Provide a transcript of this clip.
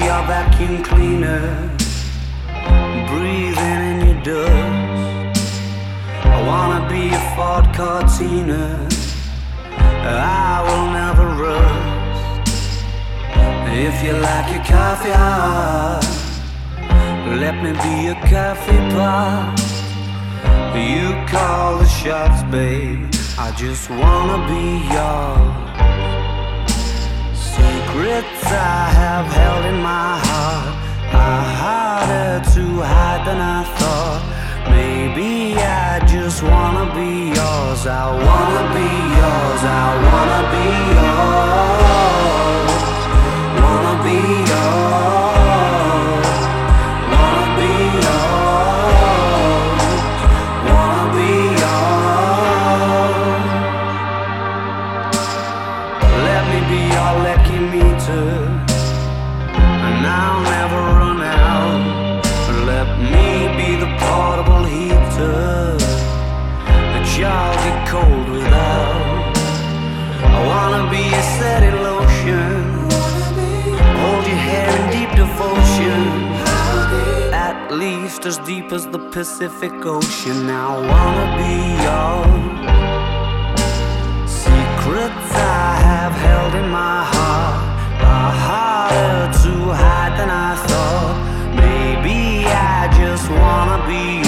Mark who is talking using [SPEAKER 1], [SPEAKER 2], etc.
[SPEAKER 1] vacuum cleaner, breathing in your dust. I wanna be a Ford Cortina. I will never rust. If you like your coffee hot, let me be your coffee pot. You call the shots, babe. I just wanna be yours. Secrets I have held in my heart are harder to hide than I thought. Maybe I just wanna be yours. I wanna be yours. I wanna be yours. Wanna be yours. Be your lucky meter, and I'll never run out. Let me be the portable heater that y'all get cold without. I wanna be a steady lotion, hold your hair in deep devotion, at least as deep as the Pacific Ocean. I wanna be held in my heart, my heart to hide than I thought. Maybe I just wanna be.